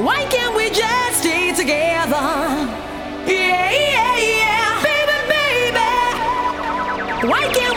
Why can't we just stay together? Yeah, yeah, yeah. Baby, baby. Why can't